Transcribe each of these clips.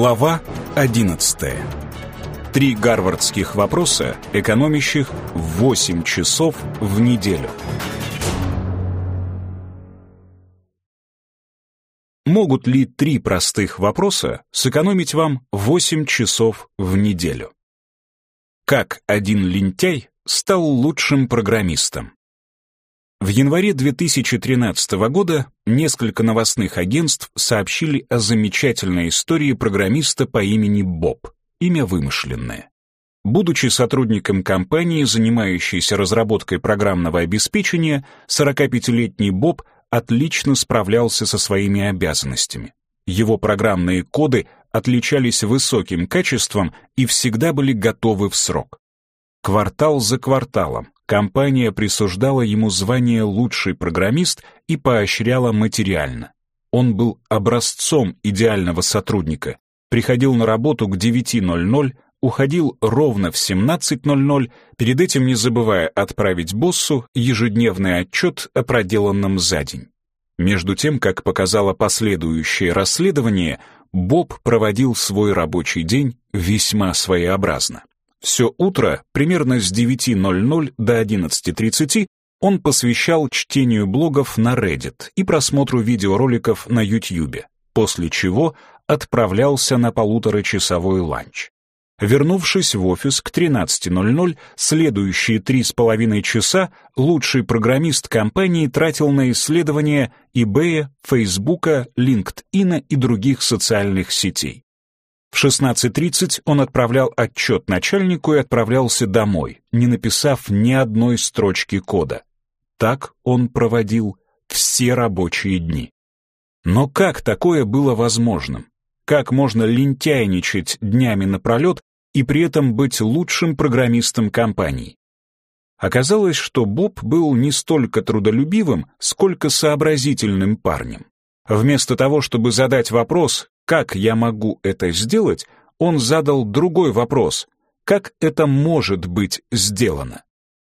Глава 11. Три гарвардских вопроса, экономящих 8 часов в неделю. Могут ли три простых вопроса сэкономить вам 8 часов в неделю? Как один лентяй стал лучшим программистом? В январе 2013 года несколько новостных агентств сообщили о замечательной истории программиста по имени Боб, имя вымышленное. Будучи сотрудником компании, занимающейся разработкой программного обеспечения, 45-летний Боб отлично справлялся со своими обязанностями. Его программные коды отличались высоким качеством и всегда были готовы в срок. Квартал за кварталом компания присуждала ему звание «лучший программист» и поощряла материально. Он был образцом идеального сотрудника, приходил на работу к 9.00, уходил ровно в 17.00, перед этим не забывая отправить боссу ежедневный отчет о проделанном за день. Между тем, как показало последующее расследование, Боб проводил свой рабочий день весьма своеобразно. Все утро, примерно с 9.00 до 11.30, он посвящал чтению блогов на Reddit и просмотру видеороликов на YouTube, после чего отправлялся на полуторачасовой ланч. Вернувшись в офис к 13.00, следующие три с половиной часа лучший программист компании тратил на исследования eBay, Facebook, LinkedIn и других социальных сетей. В 16.30 он отправлял отчет начальнику и отправлялся домой, не написав ни одной строчки кода. Так он проводил все рабочие дни. Но как такое было возможным? Как можно лентяйничать днями напролет и при этом быть лучшим программистом компании? Оказалось, что Боб был не столько трудолюбивым, сколько сообразительным парнем. Вместо того, чтобы задать вопрос, как я могу это сделать, он задал другой вопрос, как это может быть сделано.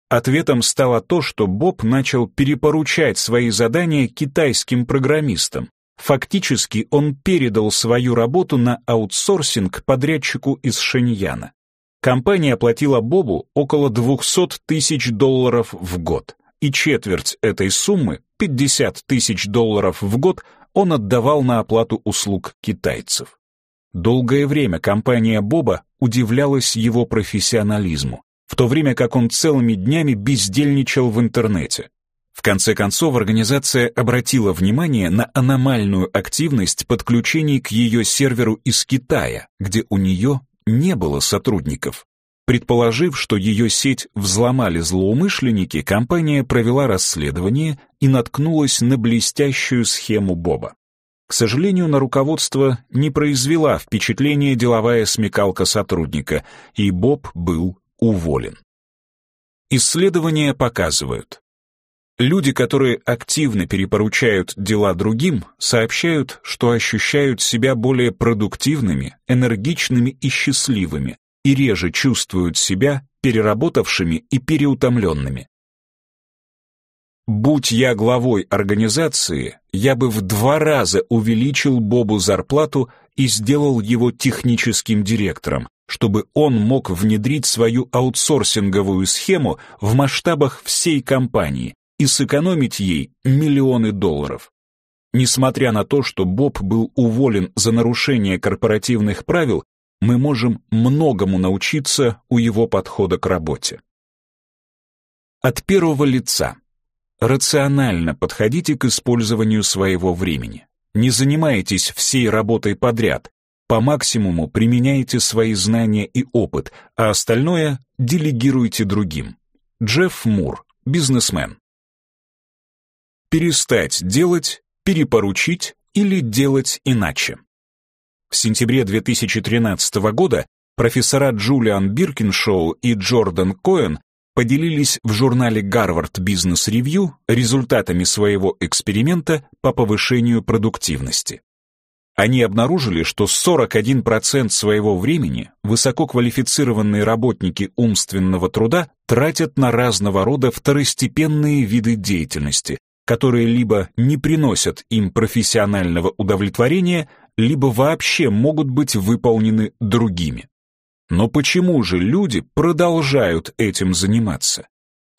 Ответом стало то, что Боб начал перепоручать свои задания китайским программистам. Фактически он передал свою работу на аутсорсинг подрядчику из Шэньяна. Компания платила Бобу около 200 тысяч долларов в год, и четверть этой суммы, 50 тысяч долларов в год, он отдавал на оплату услуг китайцев. Долгое время компания Боба удивлялась его профессионализму, в то время как он целыми днями бездельничал в интернете. В конце концов, организация обратила внимание на аномальную активность подключений к ее серверу из Китая, где у нее не было сотрудников. Предположив, что ее сеть взломали злоумышленники, компания провела расследование и наткнулась на блестящую схему Боба. К сожалению, на руководство не произвела впечатление деловая смекалка сотрудника, и Боб был уволен. Исследования показывают, Люди, которые активно перепоручают дела другим, сообщают, что ощущают себя более продуктивными, энергичными и счастливыми, и реже чувствуют себя переработавшими и переутомленными. Будь я главой организации, я бы в два раза увеличил Бобу зарплату и сделал его техническим директором, чтобы он мог внедрить свою аутсорсинговую схему в масштабах всей компании и сэкономить ей миллионы долларов. Несмотря на то, что Боб был уволен за нарушение корпоративных правил, мы можем многому научиться у его подхода к работе. От первого лица. Рационально подходите к использованию своего времени. Не занимайтесь всей работой подряд. По максимуму применяйте свои знания и опыт, а остальное делегируйте другим. Джефф Мур, бизнесмен. Перестать делать, перепоручить или делать иначе. В сентябре 2013 года профессора Джулиан Биркиншоу и Джордан Коэн поделились в журнале Harvard Business Review результатами своего эксперимента по повышению продуктивности. Они обнаружили, что 41% своего времени высококвалифицированные работники умственного труда тратят на разного рода второстепенные виды деятельности, которые либо не приносят им профессионального удовлетворения, либо вообще могут быть выполнены другими. Но почему же люди продолжают этим заниматься?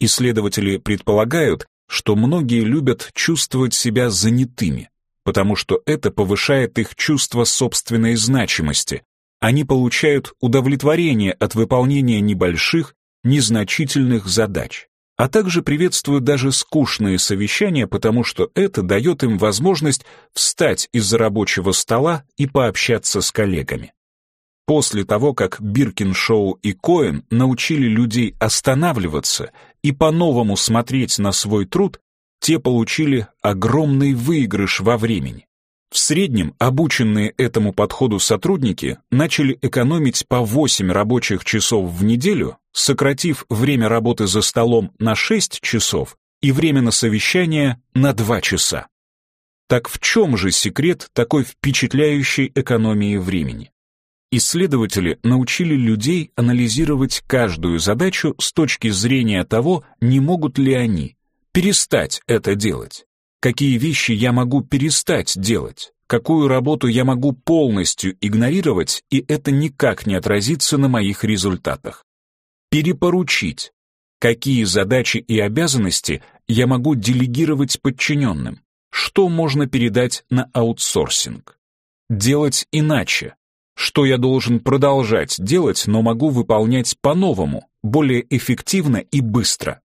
Исследователи предполагают, что многие любят чувствовать себя занятыми, потому что это повышает их чувство собственной значимости. Они получают удовлетворение от выполнения небольших, незначительных задач, а также приветствуют даже скучные совещания, потому что это дает им возможность встать из-за рабочего стола и пообщаться с коллегами. После того, как Биркиншоу и Коэн научили людей останавливаться и по-новому смотреть на свой труд, те получили огромный выигрыш во времени. В среднем обученные этому подходу сотрудники начали экономить по 8 рабочих часов в неделю, сократив время работы за столом на 6 часов и время на совещание на 2 часа. Так в чем же секрет такой впечатляющей экономии времени? Исследователи научили людей анализировать каждую задачу с точки зрения того, не могут ли они перестать это делать. Какие вещи я могу перестать делать? Какую работу я могу полностью игнорировать, и это никак не отразится на моих результатах? Перепоручить. Какие задачи и обязанности я могу делегировать подчиненным? Что можно передать на аутсорсинг? Делать иначе. Что я должен продолжать делать, но могу выполнять по-новому, более эффективно и быстро?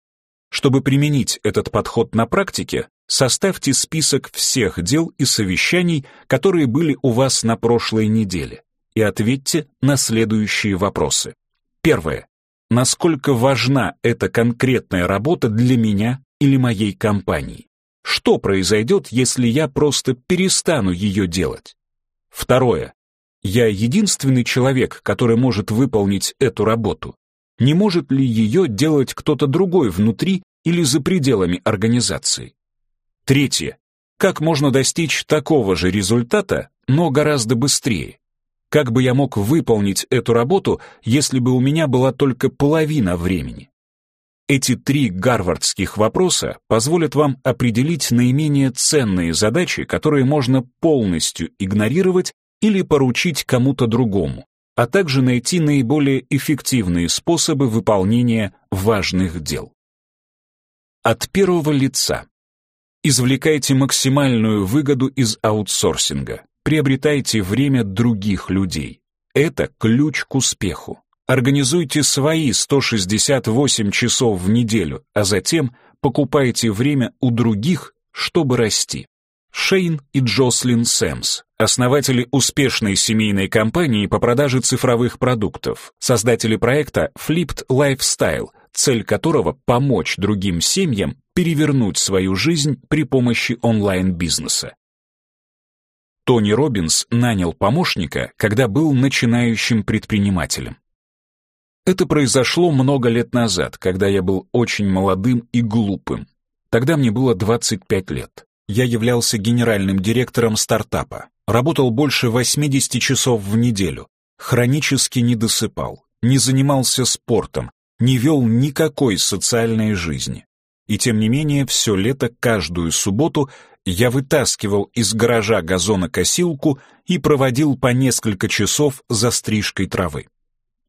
Чтобы применить этот подход на практике, составьте список всех дел и совещаний, которые были у вас на прошлой неделе, и ответьте на следующие вопросы. Первое. Насколько важна эта конкретная работа для меня или моей компании? Что произойдет, если я просто перестану ее делать? Второе. Я единственный человек, который может выполнить эту работу. Не может ли ее делать кто-то другой внутри или за пределами организации? Третье. Как можно достичь такого же результата, но гораздо быстрее? Как бы я мог выполнить эту работу, если бы у меня была только половина времени? Эти три гарвардских вопроса позволят вам определить наименее ценные задачи, которые можно полностью игнорировать или поручить кому-то другому, а также найти наиболее эффективные способы выполнения важных дел. От первого лица. Извлекайте максимальную выгоду из аутсорсинга. Приобретайте время других людей. Это ключ к успеху. Организуйте свои 168 часов в неделю, а затем покупайте время у других, чтобы расти. Шейн и Джослин Сэмс, основатели успешной семейной компании по продаже цифровых продуктов, создатели проекта Flipped Lifestyle, цель которого — помочь другим семьям перевернуть свою жизнь при помощи онлайн-бизнеса. Тони Робинс нанял помощника, когда был начинающим предпринимателем. Это произошло много лет назад, когда я был очень молодым и глупым. Тогда мне было 25 лет. Я являлся генеральным директором стартапа, работал больше 80 часов в неделю, хронически не досыпал, не занимался спортом, не вел никакой социальной жизни. И тем не менее, все лето, каждую субботу я вытаскивал из гаража газонокосилку и проводил по несколько часов за стрижкой травы.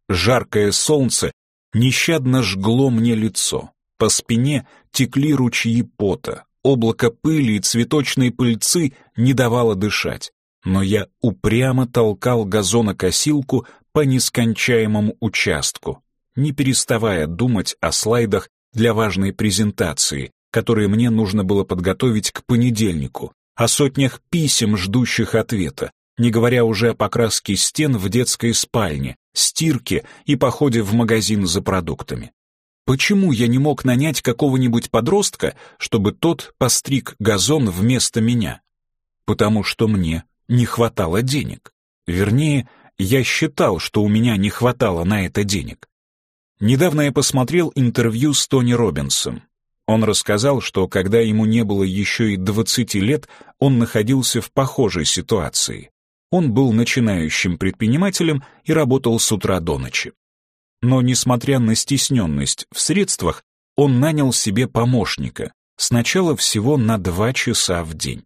Жаркое солнце нещадно жгло мне лицо, по спине текли ручьи пота, облако пыли и цветочной пыльцы не давало дышать, но я упрямо толкал газонокосилку по нескончаемому участку, не переставая думать о слайдах для важной презентации, которые мне нужно было подготовить к понедельнику, о сотнях писем, ждущих ответа, не говоря уже о покраске стен в детской спальне, стирке и походе в магазин за продуктами. Почему я не мог нанять какого-нибудь подростка, чтобы тот постриг газон вместо меня? Потому что мне не хватало денег. Вернее, я считал, что у меня не хватало на это денег. Недавно я посмотрел интервью с Тони Робинсом. Он рассказал, что когда ему не было еще и 20 лет, он находился в похожей ситуации. Он был начинающим предпринимателем и работал с утра до ночи. Но, несмотря на стесненность в средствах, он нанял себе помощника, сначала всего на два часа в день.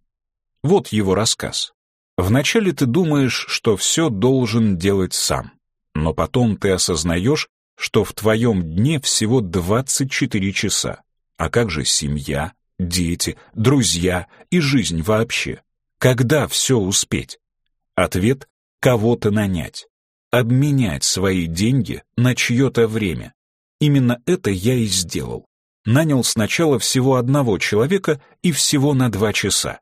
Вот его рассказ. Вначале ты думаешь, что все должен делать сам, но потом ты осознаешь, что в твоем дне всего 24 часа. А как же семья, дети, друзья и жизнь вообще? Когда все успеть? Ответ — кого-то нанять. Обменять свои деньги на чье-то время. Именно это я и сделал. Нанял сначала всего одного человека и всего на два часа.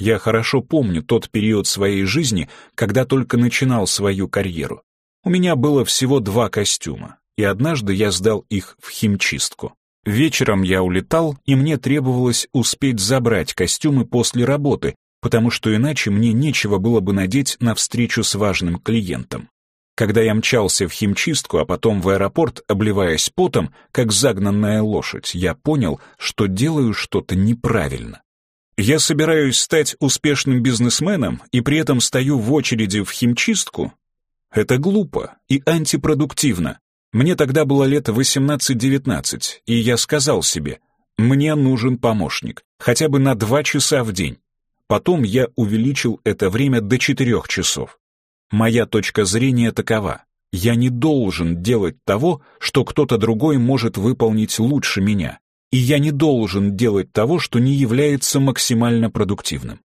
Я хорошо помню тот период своей жизни, когда только начинал свою карьеру. У меня было всего два костюма, и однажды я сдал их в химчистку. Вечером я улетал, и мне требовалось успеть забрать костюмы после работы, потому что иначе мне нечего было бы надеть на встречу с важным клиентом. Когда я мчался в химчистку, а потом в аэропорт, обливаясь потом, как загнанная лошадь, я понял, что делаю что-то неправильно. Я собираюсь стать успешным бизнесменом и при этом стою в очереди в химчистку? Это глупо и антипродуктивно. Мне тогда было лет 18-19, и я сказал себе, мне нужен помощник, хотя бы на два часа в день. Потом я увеличил это время до четырех часов. Моя точка зрения такова. Я не должен делать того, что кто-то другой может выполнить лучше меня и я не должен делать того, что не является максимально продуктивным.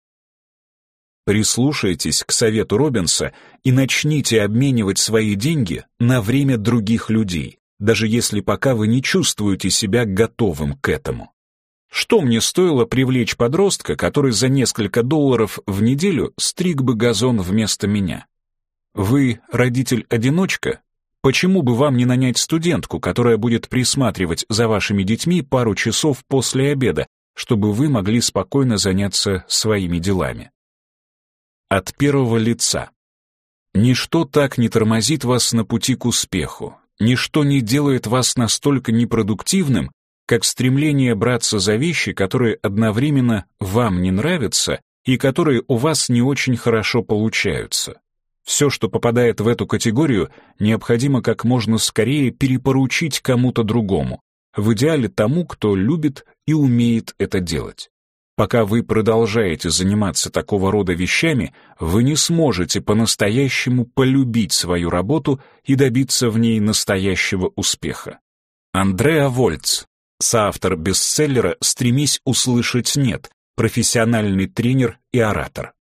Прислушайтесь к совету Робинса и начните обменивать свои деньги на время других людей, даже если пока вы не чувствуете себя готовым к этому. Что мне стоило привлечь подростка, который за несколько долларов в неделю стриг бы газон вместо меня? Вы родитель-одиночка, Почему бы вам не нанять студентку, которая будет присматривать за вашими детьми пару часов после обеда, чтобы вы могли спокойно заняться своими делами? От первого лица. Ничто так не тормозит вас на пути к успеху, ничто не делает вас настолько непродуктивным, как стремление браться за вещи, которые одновременно вам не нравятся и которые у вас не очень хорошо получаются. Все, что попадает в эту категорию, необходимо как можно скорее перепоручить кому-то другому, в идеале тому, кто любит и умеет это делать. Пока вы продолжаете заниматься такого рода вещами, вы не сможете по-настоящему полюбить свою работу и добиться в ней настоящего успеха. Андреа Вольц, соавтор бестселлера «Стремись услышать нет», профессиональный тренер и оратор.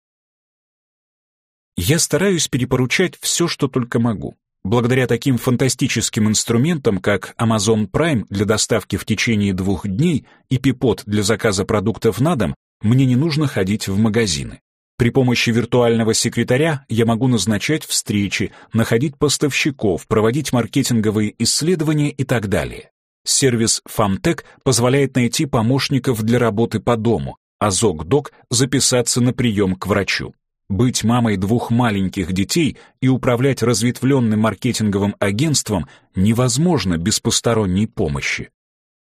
Я стараюсь перепоручать все, что только могу. Благодаря таким фантастическим инструментам, как Amazon Prime для доставки в течение двух дней и Pipot для заказа продуктов на дом, мне не нужно ходить в магазины. При помощи виртуального секретаря я могу назначать встречи, находить поставщиков, проводить маркетинговые исследования и так далее. Сервис FamTech позволяет найти помощников для работы по дому, а ZocDoc записаться на прием к врачу. Быть мамой двух маленьких детей и управлять разветвленным маркетинговым агентством невозможно без посторонней помощи.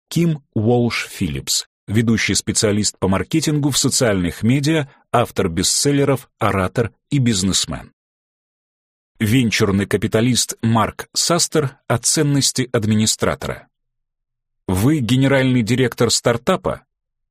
Ким Уолш Филлипс, ведущий специалист по маркетингу в социальных медиа, автор бестселлеров, оратор и бизнесмен. Венчурный капиталист Марк Састер о ценности администратора. Вы генеральный директор стартапа,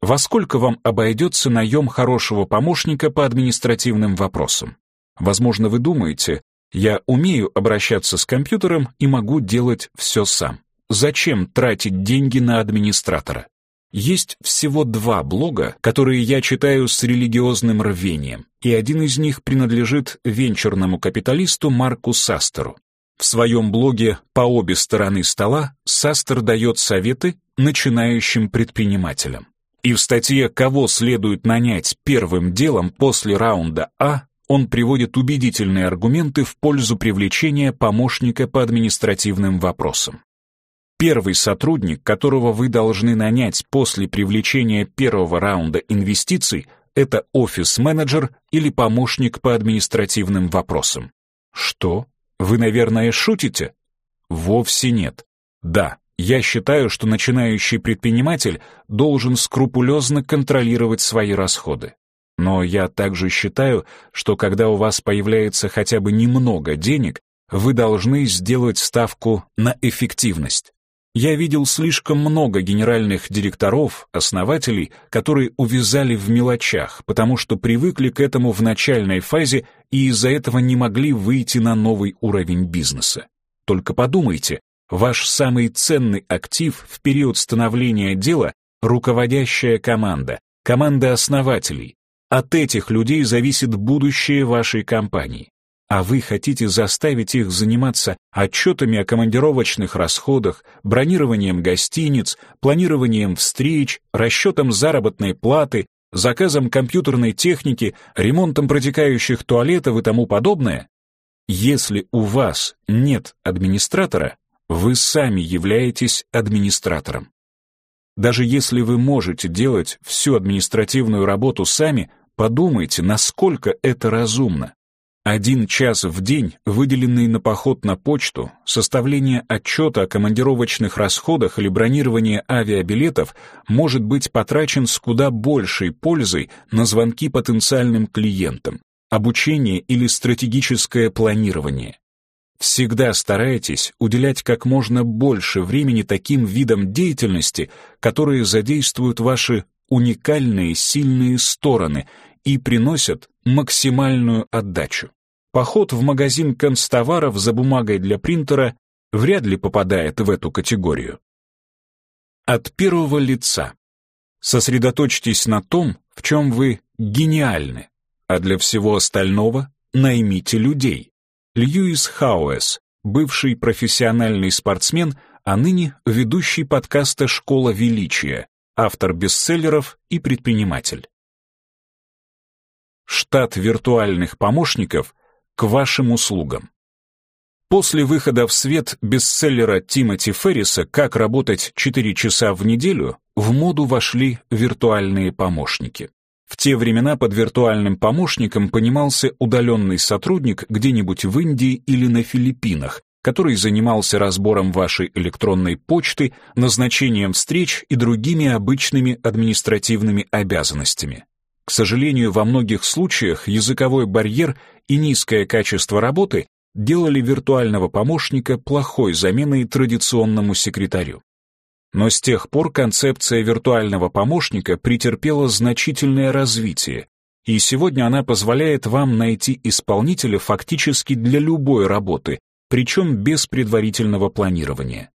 во сколько вам обойдется наем хорошего помощника по административным вопросам? Возможно, вы думаете, я умею обращаться с компьютером и могу делать все сам. Зачем тратить деньги на администратора? Есть всего два блога, которые я читаю с религиозным рвением, и один из них принадлежит венчурному капиталисту Марку Састеру. В своем блоге «По обе стороны стола» Састер дает советы начинающим предпринимателям. И в статье «Кого следует нанять первым делом после раунда А» он приводит убедительные аргументы в пользу привлечения помощника по административным вопросам. Первый сотрудник, которого вы должны нанять после привлечения первого раунда инвестиций, это офис-менеджер или помощник по административным вопросам. Что? Вы, наверное, шутите? Вовсе нет. Да, я считаю, что начинающий предприниматель должен скрупулезно контролировать свои расходы. Но я также считаю, что когда у вас появляется хотя бы немного денег, вы должны сделать ставку на эффективность. Я видел слишком много генеральных директоров, основателей, которые увязали в мелочах, потому что привыкли к этому в начальной фазе и из-за этого не могли выйти на новый уровень бизнеса. Только подумайте, ваш самый ценный актив в период становления дела — руководящая команда, команда основателей. От этих людей зависит будущее вашей компании а вы хотите заставить их заниматься отчетами о командировочных расходах, бронированием гостиниц, планированием встреч, расчетом заработной платы, заказом компьютерной техники, ремонтом протекающих туалетов и тому подобное? Если у вас нет администратора, вы сами являетесь администратором. Даже если вы можете делать всю административную работу сами, подумайте, насколько это разумно. Один час в день, выделенный на поход на почту, составление отчета о командировочных расходах или бронирование авиабилетов может быть потрачен с куда большей пользой на звонки потенциальным клиентам, обучение или стратегическое планирование. Всегда старайтесь уделять как можно больше времени таким видам деятельности, которые задействуют ваши уникальные сильные стороны и приносят максимальную отдачу. Поход в магазин констоваров за бумагой для принтера вряд ли попадает в эту категорию. От первого лица. Сосредоточьтесь на том, в чем вы гениальны, а для всего остального наймите людей. Льюис Хауэс, бывший профессиональный спортсмен, а ныне ведущий подкаста «Школа величия», автор бестселлеров и предприниматель. Штат виртуальных помощников к вашим услугам. После выхода в свет бестселлера Тимоти Ферриса «Как работать 4 часа в неделю» в моду вошли виртуальные помощники. В те времена под виртуальным помощником понимался удаленный сотрудник где-нибудь в Индии или на Филиппинах, который занимался разбором вашей электронной почты, назначением встреч и другими обычными административными обязанностями. К сожалению, во многих случаях языковой барьер и низкое качество работы делали виртуального помощника плохой заменой традиционному секретарю. Но с тех пор концепция виртуального помощника претерпела значительное развитие, и сегодня она позволяет вам найти исполнителя фактически для любой работы, причем без предварительного планирования.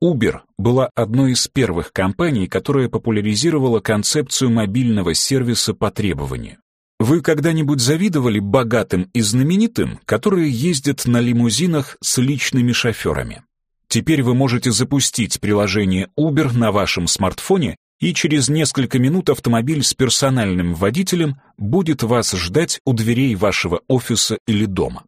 Uber была одной из первых компаний, которая популяризировала концепцию мобильного сервиса по требованию. Вы когда-нибудь завидовали богатым и знаменитым, которые ездят на лимузинах с личными шоферами? Теперь вы можете запустить приложение Uber на вашем смартфоне, и через несколько минут автомобиль с персональным водителем будет вас ждать у дверей вашего офиса или дома.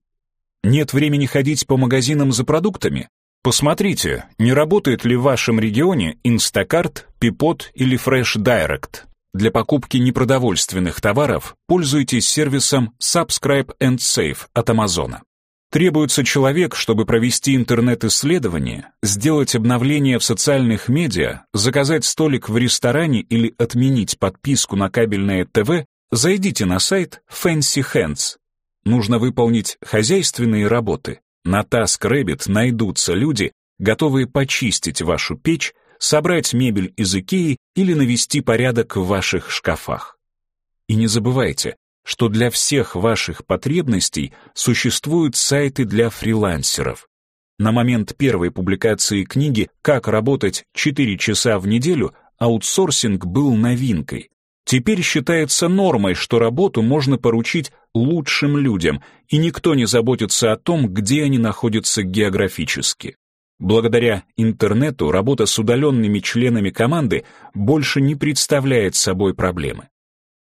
Нет времени ходить по магазинам за продуктами? Посмотрите, не работает ли в вашем регионе Instacart, Pipot или Fresh Direct. Для покупки непродовольственных товаров пользуйтесь сервисом Subscribe and Save от Амазона. Требуется человек, чтобы провести интернет-исследование, сделать обновление в социальных медиа, заказать столик в ресторане или отменить подписку на кабельное ТВ, зайдите на сайт Fancy Hands. Нужно выполнить хозяйственные работы, на TaskRabbit найдутся люди, готовые почистить вашу печь, собрать мебель из Икеи или навести порядок в ваших шкафах. И не забывайте, что для всех ваших потребностей существуют сайты для фрилансеров. На момент первой публикации книги «Как работать 4 часа в неделю» аутсорсинг был новинкой. Теперь считается нормой, что работу можно поручить лучшим людям, и никто не заботится о том, где они находятся географически. Благодаря интернету работа с удаленными членами команды больше не представляет собой проблемы.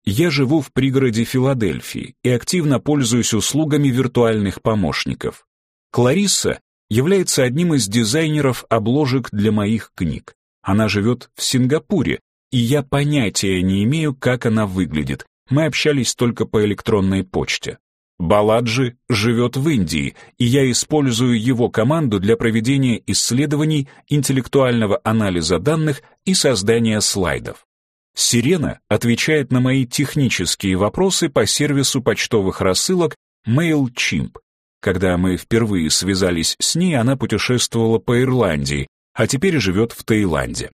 Я живу в пригороде Филадельфии и активно пользуюсь услугами виртуальных помощников. Кларисса является одним из дизайнеров обложек для моих книг. Она живет в Сингапуре, и я понятия не имею, как она выглядит. Мы общались только по электронной почте. Баладжи живет в Индии, и я использую его команду для проведения исследований, интеллектуального анализа данных и создания слайдов. Сирена отвечает на мои технические вопросы по сервису почтовых рассылок MailChimp. Когда мы впервые связались с ней, она путешествовала по Ирландии, а теперь живет в Таиланде.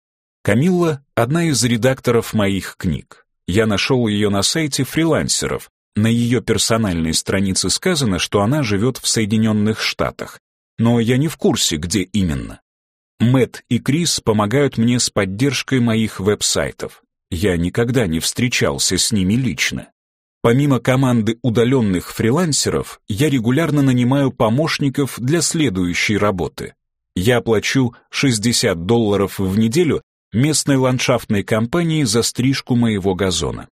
Камилла — одна из редакторов моих книг. Я нашел ее на сайте фрилансеров. На ее персональной странице сказано, что она живет в Соединенных Штатах. Но я не в курсе, где именно. Мэтт и Крис помогают мне с поддержкой моих веб-сайтов. Я никогда не встречался с ними лично. Помимо команды удаленных фрилансеров, я регулярно нанимаю помощников для следующей работы. Я плачу 60 долларов в неделю местной ландшафтной компании за стрижку моего газона.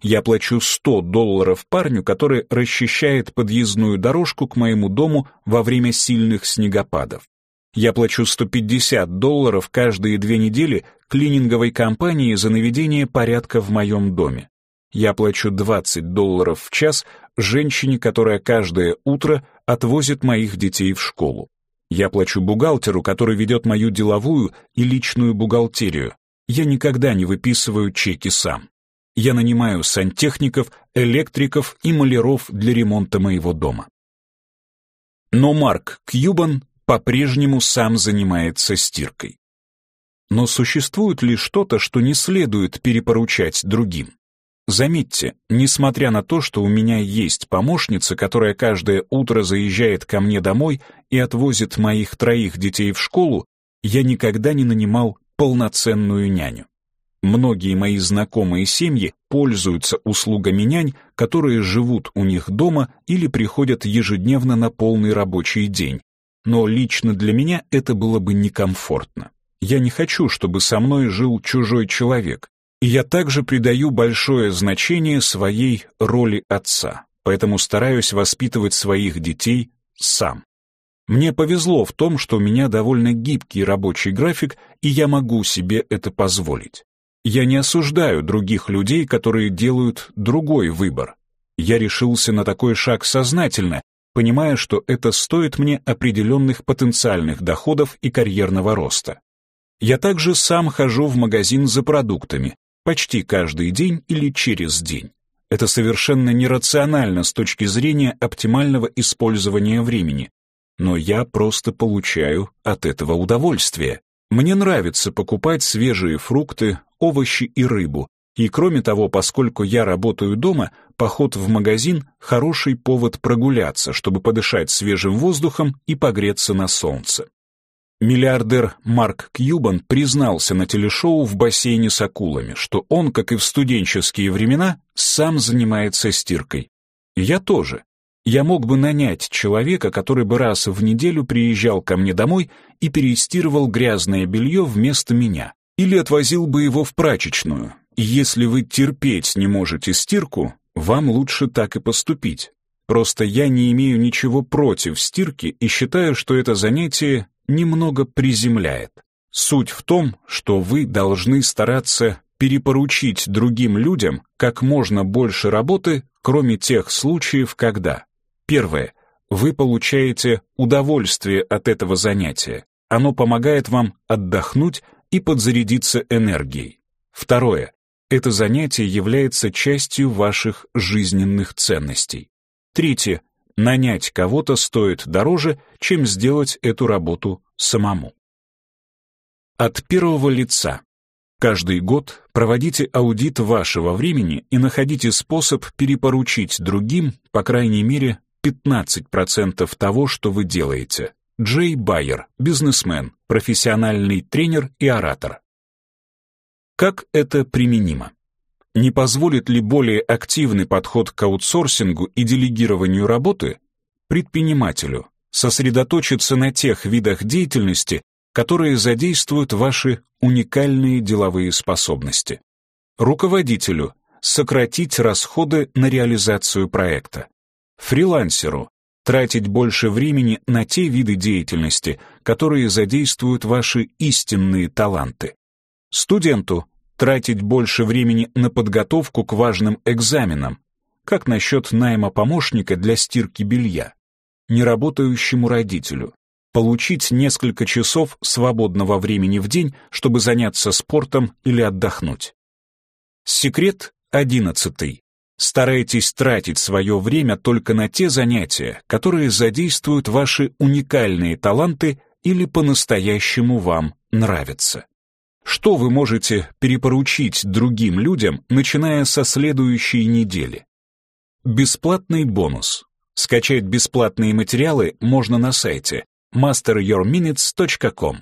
Я плачу 100 долларов парню, который расчищает подъездную дорожку к моему дому во время сильных снегопадов. Я плачу 150 долларов каждые две недели клининговой компании за наведение порядка в моем доме. Я плачу 20 долларов в час женщине, которая каждое утро отвозит моих детей в школу. Я плачу бухгалтеру, который ведет мою деловую и личную бухгалтерию. Я никогда не выписываю чеки сам. Я нанимаю сантехников, электриков и маляров для ремонта моего дома. Но Марк Кьюбан по-прежнему сам занимается стиркой. Но существует ли что-то, что не следует перепоручать другим? Заметьте, несмотря на то, что у меня есть помощница, которая каждое утро заезжает ко мне домой и отвозит моих троих детей в школу, я никогда не нанимал полноценную няню. Многие мои знакомые семьи пользуются услугами нянь, которые живут у них дома или приходят ежедневно на полный рабочий день. Но лично для меня это было бы некомфортно. Я не хочу, чтобы со мной жил чужой человек, и я также придаю большое значение своей роли отца, поэтому стараюсь воспитывать своих детей сам. Мне повезло в том, что у меня довольно гибкий рабочий график, и я могу себе это позволить. Я не осуждаю других людей, которые делают другой выбор. Я решился на такой шаг сознательно, понимая, что это стоит мне определенных потенциальных доходов и карьерного роста. Я также сам хожу в магазин за продуктами, почти каждый день или через день. Это совершенно нерационально с точки зрения оптимального использования времени, но я просто получаю от этого удовольствие. Мне нравится покупать свежие фрукты, овощи и рыбу, и кроме того, поскольку я работаю дома, поход в магазин — хороший повод прогуляться, чтобы подышать свежим воздухом и погреться на солнце. Миллиардер Марк Кьюбан признался на телешоу в бассейне с акулами, что он, как и в студенческие времена, сам занимается стиркой. Я тоже. Я мог бы нанять человека, который бы раз в неделю приезжал ко мне домой и перестирывал грязное белье вместо меня, или отвозил бы его в прачечную. Если вы терпеть не можете стирку, вам лучше так и поступить. Просто я не имею ничего против стирки и считаю, что это занятие немного приземляет. Суть в том, что вы должны стараться перепоручить другим людям как можно больше работы, кроме тех случаев, когда Первое. Вы получаете удовольствие от этого занятия. Оно помогает вам отдохнуть и подзарядиться энергией. Второе. Это занятие является частью ваших жизненных ценностей. Третье. Нанять кого-то стоит дороже, чем сделать эту работу самому. От первого лица. Каждый год проводите аудит вашего времени и находите способ перепоручить другим, по крайней мере, 15% того, что вы делаете. Джей Байер, бизнесмен, профессиональный тренер и оратор. Как это применимо? Не позволит ли более активный подход к аутсорсингу и делегированию работы предпринимателю сосредоточиться на тех видах деятельности, которые задействуют ваши уникальные деловые способности? Руководителю сократить расходы на реализацию проекта. Фрилансеру тратить больше времени на те виды деятельности, которые задействуют ваши истинные таланты. Студенту тратить больше времени на подготовку к важным экзаменам, как насчет найма помощника для стирки белья, неработающему родителю, получить несколько часов свободного времени в день, чтобы заняться спортом или отдохнуть. Секрет одиннадцатый. Старайтесь тратить свое время только на те занятия, которые задействуют ваши уникальные таланты или по-настоящему вам нравится? Что вы можете перепоручить другим людям, начиная со следующей недели? Бесплатный бонус. Скачать бесплатные материалы можно на сайте masteryourminutes.com.